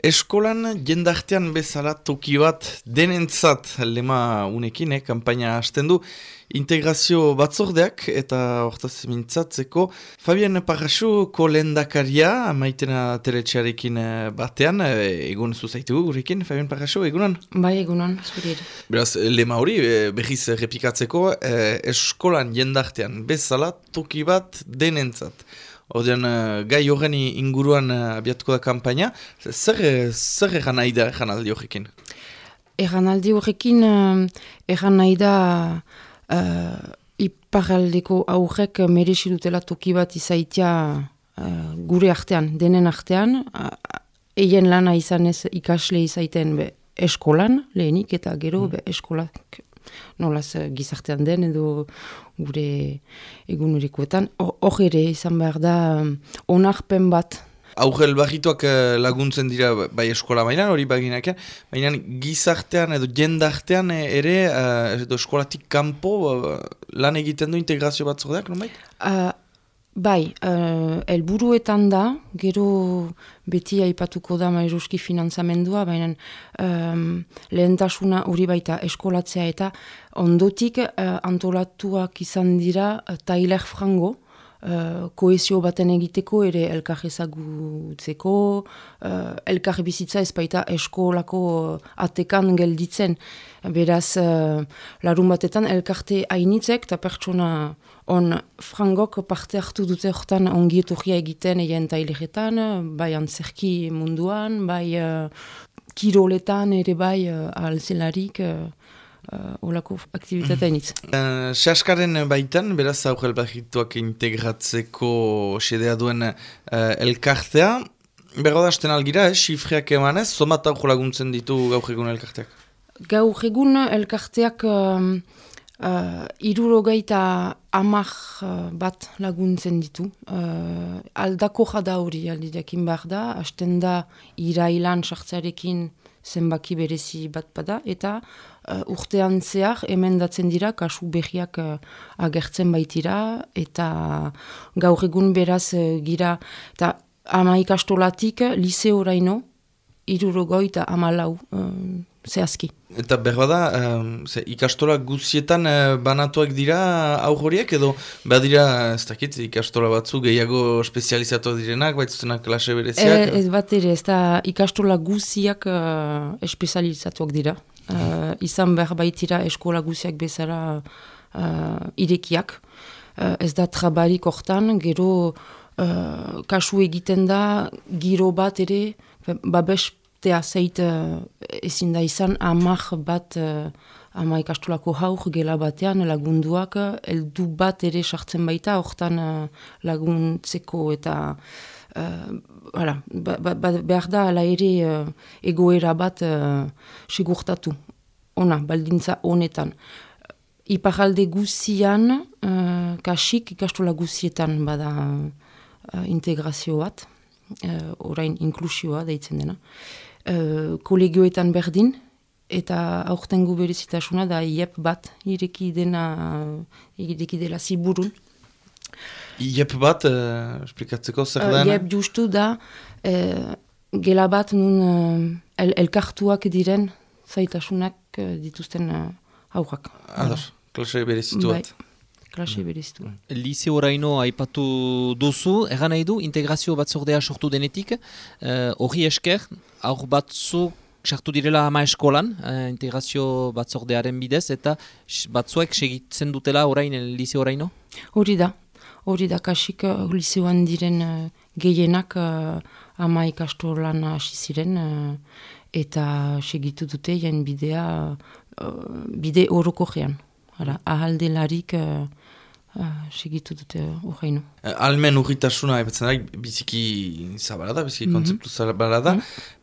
Eskolan jendartean bezala toki bat denentzat lema unekin, eh, kampaina hasten du, integrazio batzordeak eta hortaz mintzatzeko. Fabian Parrasu kolendakaria, maitena teletxearekin eh, batean, eh, egun zuzaitu gurekin, Fabian Parrasu, egunan? Bai, egunan, zurir. Beraz, lema hori, eh, behiz repikatzeko, eskolan jendartean bezala toki bat denentzat. Odean, uh, gai horren inguruan uh, abiatuko da kampaina, zer, zer egan nahi da egan aldi horrekin? Egan aldi horrekin, uh, nahi da uh, iparaldeko aurrek merezi dutela toki bat izaitia uh, gure artean, denen artean, uh, eien lana izan ez ikasle izaiten be, eskolan, lehenik eta gero mm. be, eskolak nolaz eh, gizartean den edo gure egun Hor ere izan behar da mm, onarpen bat. Augel barrituak eh, laguntzen dira bai eskola mainan, hori baginak, baina gizartean edo jendartean eh, ere edo eskolatik kanpo lan egiten du integrazio bat zordeak, non bai? Bai, uh, elburuetan da, gero beti aipatuko da mairuski finanzamendua, baina um, lehentasuna hori baita eskolatzea eta ondotik uh, antolatuak izan dira uh, Tailer Frango, uh, koezio baten egiteko ere elkar ezagutzeko, uh, elkar bizitza ez baita eskolako atekan gelditzen. Beraz, uh, larun batetan elkarte hainitzek eta pertsona on frangok parte hartu dute hortan ongieturria egiten egin taileretan, bai antzerki munduan, bai uh, kiroletan ere bai uh, alzelarik uh, uh, olako aktivitatea nitz. Uh, Seaskaren baitan, beraz aurrel bahituak integratzeko sedea duen uh, elkartea, Berro da, algira, eh, xifreak emanez, zomat aurro laguntzen ditu gaur egun elkarteak? Gaur egun elkarteak Uh, irurogeita amak uh, bat laguntzen ditu. Uh, aldako jada hori aldidekin behar da, hasten da irailan sartzarekin zenbaki berezi bat bada, eta uh, urtean zehar emendatzen dira, kasu behiak uh, agertzen baitira, eta gaur egun beraz uh, gira, eta ama ikastolatik, liseo oraino, irurogeita amalau uh, zehazki. Eta berbada, um, ze, ikastola guzietan uh, banatuak dira aurroriak edo badira, ez dakit, ikastola batzu gehiago espezializatu direnak, baitzutenak klase bereziak? E, ez bat ere, ez da ikastola guziak uh, espezializatuak dira. Uh, izan behar baitira eskola guziak bezala uh, irekiak. Uh, ez da trabarik hortan, gero uh, kasu egiten da, giro bat ere, babes Tea zeit uh, ezin da izan amak bat uh, ama ikastolako hauk gela batean lagunduak heldu bat ere sartzen baita hortan uh, laguntzeko eta uh, hala, ba, ba, ba, behar da ala ere uh, egoera bat uh, sigurtatu ona, baldintza honetan. Iparalde guzian uh, kasik ikastola guzietan bada uh, integrazio bat uh, orain inklusioa deitzen dena uh, kolegioetan berdin, eta aurtengo berezitasuna da IEP bat, ireki dena, ireki dela ziburun. IEP bat, uh, esplikatzeko zer uh, IEP justu da, uh, gela bat nun el, elkartuak diren zaitasunak uh, dituzten uh, aurrak. Adar, klase berezitu bat. Bai klase berezitu. Mm. Lize oraino aipatu duzu, egan nahi du, integrazio batzordea sortu denetik, eh, hori uh, esker, aur batzuk sartu direla ama eskolan, uh, integrazio batzordearen bidez, eta batzuek segitzen dutela orain, lize oraino? Hori da, hori da, kasik uh, lizeoan diren uh, gehienak uh, ama ikastolan hasi ziren, uh, eta segitu dute, jen bidea, uh, bide horoko gean. Ahaldelarik Ah, segitu dute horreinu. Uh, Almen urritasuna, ebetzen da, biziki zabara da, biziki mm -hmm. kontzeptu zabara da. Mm